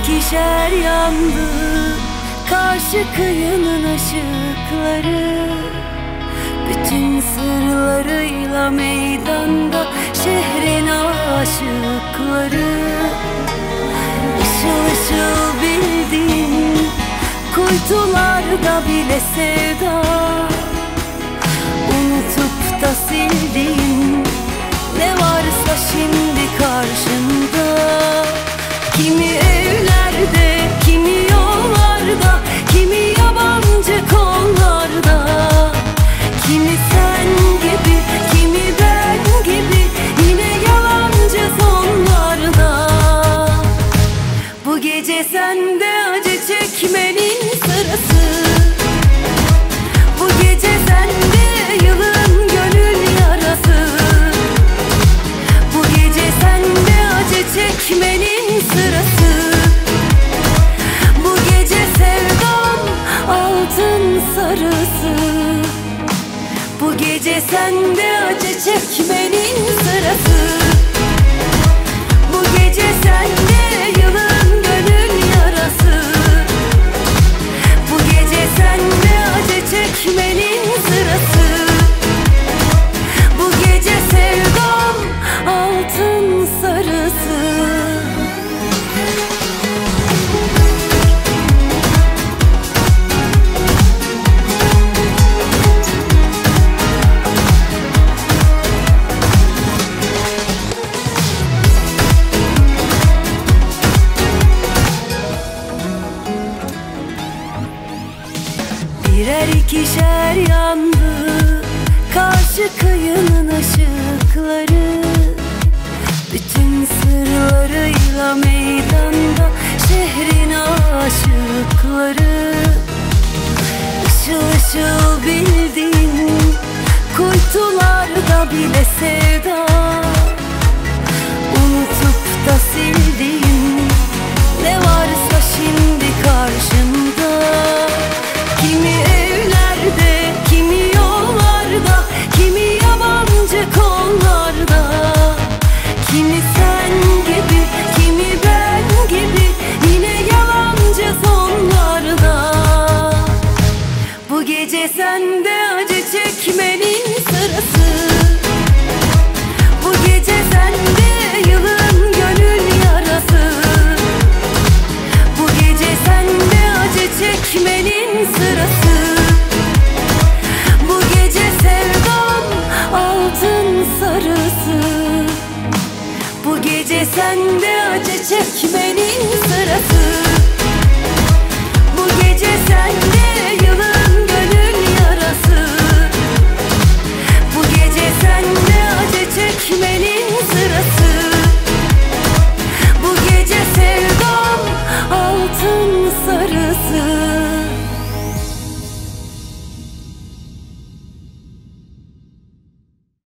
ikişer yandı. Karşı kıyının ışıkları Bütün sırlarıyla meydanda Şehrin aşıkları. Işıl ışıl bildiğin Kuytularda bile sevda. Unutup da sildiğin Ne varsa şimdi karşında sarısı. Bu gece sende acı çekmenin Birer ikişer yandı Karşı kıyının ışıkları. Bütün sırlarıyla meydanda Şehrin aşıkları. Işıl ışıl bildiğin Kuytularda bile sevda Bu gece sende acı çekmenin sırası. Bu gece sende yılın gönül yarası. Bu gece sende acı çekmenin sırası. Bu gece sevdam altın sarısı. Bu gece sende acı çekmenin